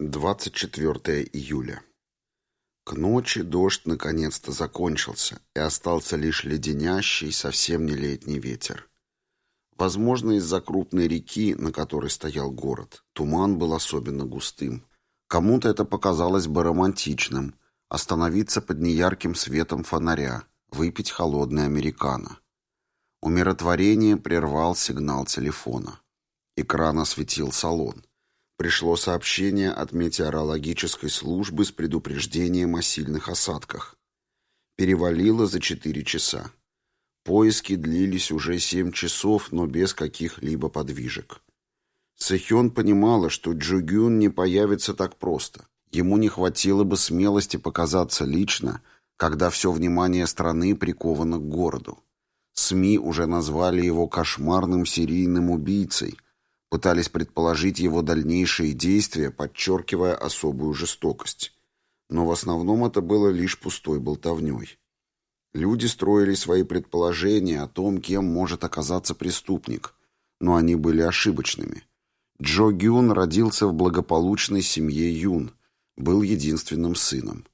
24 июля. К ночи дождь наконец-то закончился, и остался лишь леденящий, совсем не летний ветер. Возможно, из-за крупной реки, на которой стоял город, туман был особенно густым. Кому-то это показалось бы романтичным — остановиться под неярким светом фонаря, выпить холодный американо. Умиротворение прервал сигнал телефона. Экран осветил салон. Пришло сообщение от метеорологической службы с предупреждением о сильных осадках. Перевалило за четыре часа. Поиски длились уже семь часов, но без каких-либо подвижек. Сэхён понимала, что Джугюн не появится так просто. Ему не хватило бы смелости показаться лично, когда все внимание страны приковано к городу. СМИ уже назвали его кошмарным серийным убийцей – Пытались предположить его дальнейшие действия, подчеркивая особую жестокость. Но в основном это было лишь пустой болтовней. Люди строили свои предположения о том, кем может оказаться преступник, но они были ошибочными. Джо Гюн родился в благополучной семье Юн, был единственным сыном.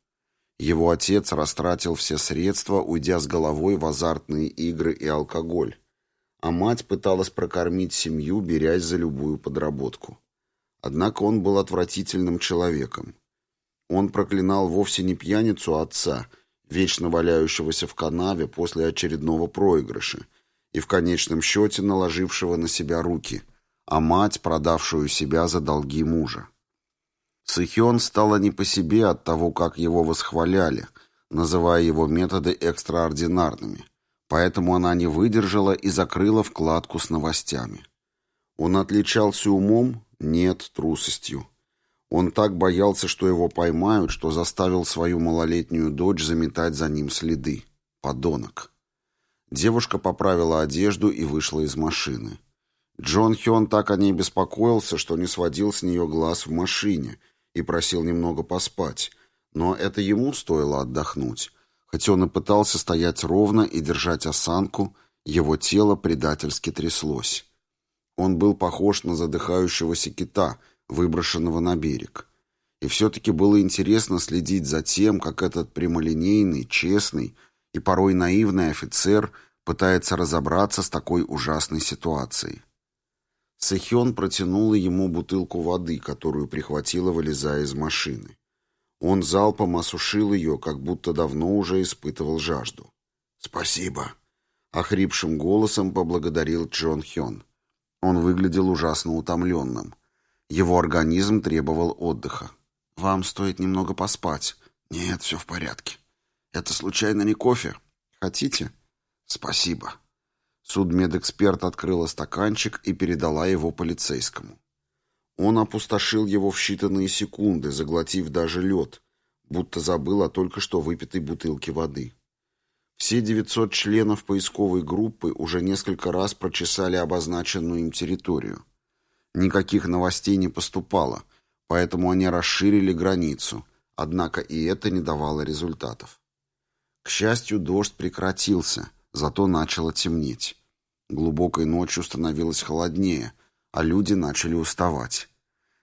Его отец растратил все средства, уйдя с головой в азартные игры и алкоголь а мать пыталась прокормить семью, берясь за любую подработку. Однако он был отвратительным человеком. Он проклинал вовсе не пьяницу отца, вечно валяющегося в канаве после очередного проигрыша, и в конечном счете наложившего на себя руки, а мать, продавшую себя за долги мужа. Сыхён стало не по себе от того, как его восхваляли, называя его методы экстраординарными – Поэтому она не выдержала и закрыла вкладку с новостями. Он отличался умом? Нет, трусостью. Он так боялся, что его поймают, что заставил свою малолетнюю дочь заметать за ним следы. Подонок. Девушка поправила одежду и вышла из машины. Джон Хён так о ней беспокоился, что не сводил с нее глаз в машине и просил немного поспать, но это ему стоило отдохнуть. Хотя он и пытался стоять ровно и держать осанку, его тело предательски тряслось. Он был похож на задыхающегося кита, выброшенного на берег. И все-таки было интересно следить за тем, как этот прямолинейный, честный и порой наивный офицер пытается разобраться с такой ужасной ситуацией. Сэхён протянула ему бутылку воды, которую прихватила, вылезая из машины. Он залпом осушил ее, как будто давно уже испытывал жажду. «Спасибо», — охрипшим голосом поблагодарил Джон Хён. Он выглядел ужасно утомленным. Его организм требовал отдыха. «Вам стоит немного поспать». «Нет, все в порядке. Это случайно не кофе? Хотите?» «Спасибо». Судмедэксперт открыла стаканчик и передала его полицейскому. Он опустошил его в считанные секунды, заглотив даже лед, будто забыл о только что выпитой бутылке воды. Все 900 членов поисковой группы уже несколько раз прочесали обозначенную им территорию. Никаких новостей не поступало, поэтому они расширили границу, однако и это не давало результатов. К счастью, дождь прекратился, зато начало темнеть. Глубокой ночью становилось холоднее – а люди начали уставать.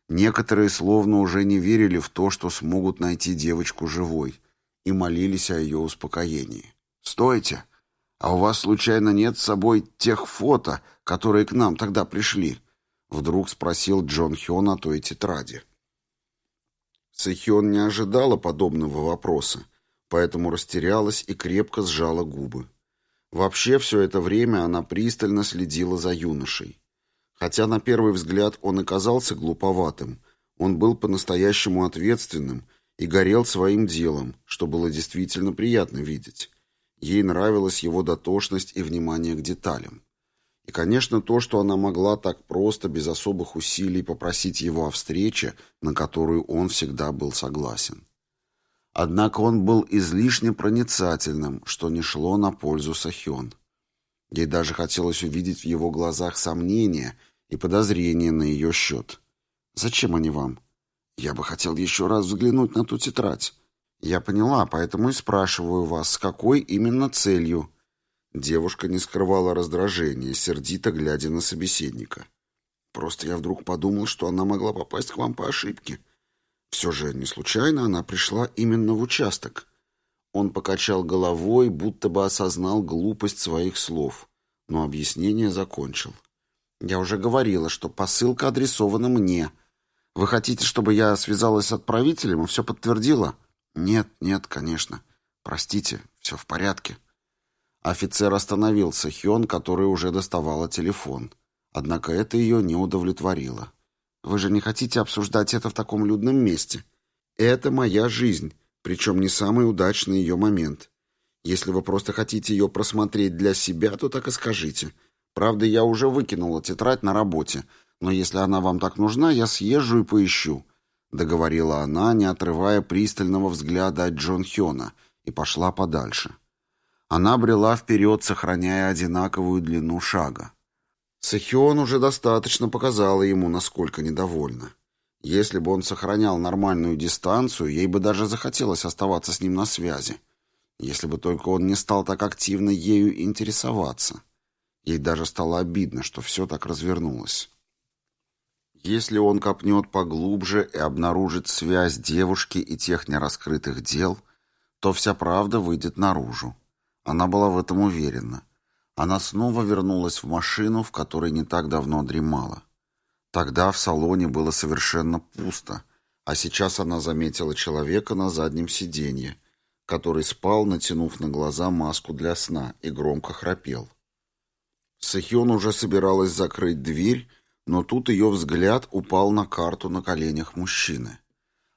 Некоторые словно уже не верили в то, что смогут найти девочку живой, и молились о ее успокоении. «Стойте! А у вас, случайно, нет с собой тех фото, которые к нам тогда пришли?» Вдруг спросил Джон Хён о той тетради. Сэхён не ожидала подобного вопроса, поэтому растерялась и крепко сжала губы. Вообще все это время она пристально следила за юношей. Хотя на первый взгляд он и казался глуповатым, он был по-настоящему ответственным и горел своим делом, что было действительно приятно видеть. Ей нравилась его дотошность и внимание к деталям. И, конечно, то, что она могла так просто, без особых усилий попросить его о встрече, на которую он всегда был согласен. Однако он был излишне проницательным, что не шло на пользу Сахён. Ей даже хотелось увидеть в его глазах сомнения – и подозрения на ее счет. «Зачем они вам?» «Я бы хотел еще раз взглянуть на ту тетрадь». «Я поняла, поэтому и спрашиваю вас, с какой именно целью?» Девушка не скрывала раздражения, сердито глядя на собеседника. «Просто я вдруг подумал, что она могла попасть к вам по ошибке. все же не случайно она пришла именно в участок. Он покачал головой, будто бы осознал глупость своих слов, но объяснение закончил. «Я уже говорила, что посылка адресована мне. Вы хотите, чтобы я связалась с отправителем и все подтвердила?» «Нет, нет, конечно. Простите, все в порядке». Офицер остановился Хён, который уже доставала телефон. Однако это ее не удовлетворило. «Вы же не хотите обсуждать это в таком людном месте? Это моя жизнь, причем не самый удачный ее момент. Если вы просто хотите ее просмотреть для себя, то так и скажите. Правда, я уже выкинула тетрадь на работе, но если она вам так нужна, я съезжу и поищу», — договорила она, не отрывая пристального взгляда от Джон Хёна, и пошла подальше. Она брела вперед, сохраняя одинаковую длину шага. Сэхион уже достаточно показала ему, насколько недовольна. Если бы он сохранял нормальную дистанцию, ей бы даже захотелось оставаться с ним на связи. Если бы только он не стал так активно ею интересоваться. Ей даже стало обидно, что все так развернулось. Если он копнет поглубже и обнаружит связь девушки и тех нераскрытых дел, то вся правда выйдет наружу. Она была в этом уверена. Она снова вернулась в машину, в которой не так давно дремала. Тогда в салоне было совершенно пусто, а сейчас она заметила человека на заднем сиденье, который спал, натянув на глаза маску для сна, и громко храпел. Сэхён уже собиралась закрыть дверь, но тут ее взгляд упал на карту на коленях мужчины.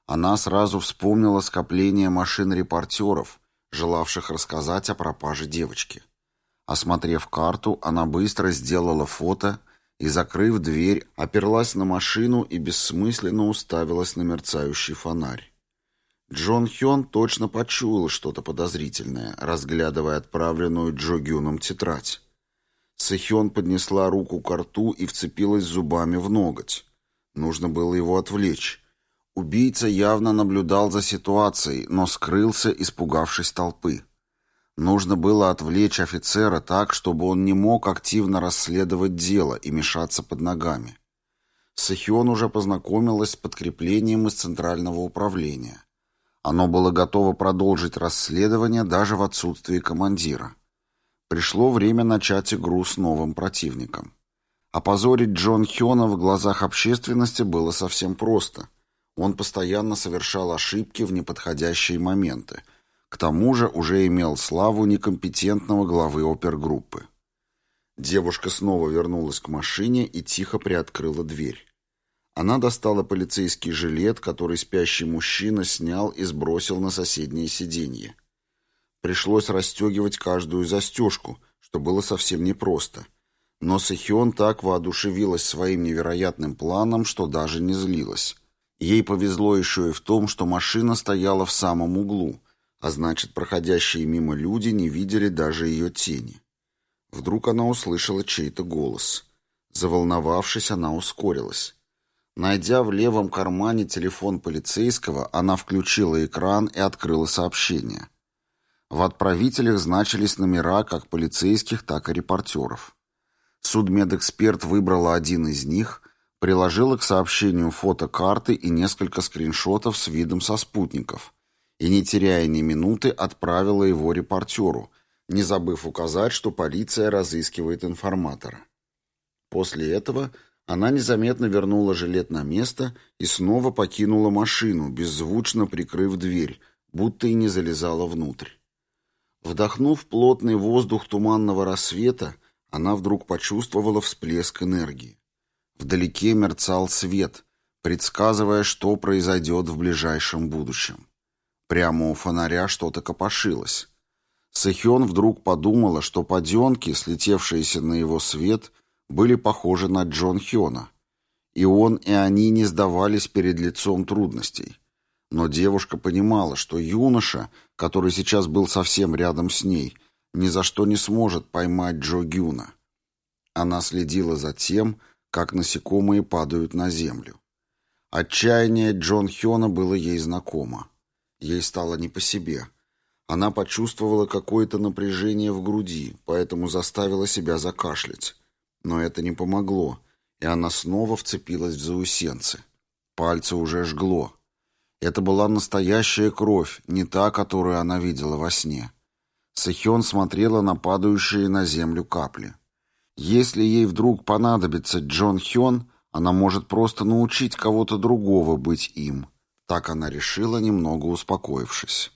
Она сразу вспомнила скопление машин репортеров, желавших рассказать о пропаже девочки. Осмотрев карту, она быстро сделала фото и, закрыв дверь, оперлась на машину и бессмысленно уставилась на мерцающий фонарь. Джон Хён точно почуял что-то подозрительное, разглядывая отправленную Джо Гюном тетрадь. Сэхён поднесла руку к рту и вцепилась зубами в ноготь. Нужно было его отвлечь. Убийца явно наблюдал за ситуацией, но скрылся, испугавшись толпы. Нужно было отвлечь офицера так, чтобы он не мог активно расследовать дело и мешаться под ногами. Сахион уже познакомилась с подкреплением из Центрального управления. Оно было готово продолжить расследование даже в отсутствии командира. Пришло время начать игру с новым противником. Опозорить Джон Хёна в глазах общественности было совсем просто – он постоянно совершал ошибки в неподходящие моменты. К тому же уже имел славу некомпетентного главы опергруппы. Девушка снова вернулась к машине и тихо приоткрыла дверь. Она достала полицейский жилет, который спящий мужчина снял и сбросил на соседнее сиденье. Пришлось расстегивать каждую застежку, что было совсем непросто. Но Сэхион так воодушевилась своим невероятным планом, что даже не злилась. Ей повезло еще и в том, что машина стояла в самом углу, а значит, проходящие мимо люди не видели даже ее тени. Вдруг она услышала чей-то голос. Заволновавшись, она ускорилась. Найдя в левом кармане телефон полицейского, она включила экран и открыла сообщение. В отправителях значились номера как полицейских, так и репортеров. Судмедэксперт выбрала один из них приложила к сообщению фотокарты и несколько скриншотов с видом со спутников и, не теряя ни минуты, отправила его репортеру, не забыв указать, что полиция разыскивает информатора. После этого она незаметно вернула жилет на место и снова покинула машину, беззвучно прикрыв дверь, будто и не залезала внутрь. Вдохнув плотный воздух туманного рассвета, она вдруг почувствовала всплеск энергии. Вдалеке мерцал свет, предсказывая, что произойдет в ближайшем будущем. Прямо у фонаря что-то копошилось. Сэхён вдруг подумала, что подёнки, слетевшиеся на его свет, были похожи на Джон Хёна. И он, и они не сдавались перед лицом трудностей. Но девушка понимала, что юноша, который сейчас был совсем рядом с ней, ни за что не сможет поймать Джо Гюна. Она следила за тем, как насекомые падают на землю. Отчаяние Джон Хёна было ей знакомо. Ей стало не по себе. Она почувствовала какое-то напряжение в груди, поэтому заставила себя закашлять. Но это не помогло, и она снова вцепилась в заусенцы. Пальцы уже жгло. Это была настоящая кровь, не та, которую она видела во сне. Сэхён смотрела на падающие на землю капли. Если ей вдруг понадобится Джон Хён, она может просто научить кого-то другого быть им. Так она решила, немного успокоившись.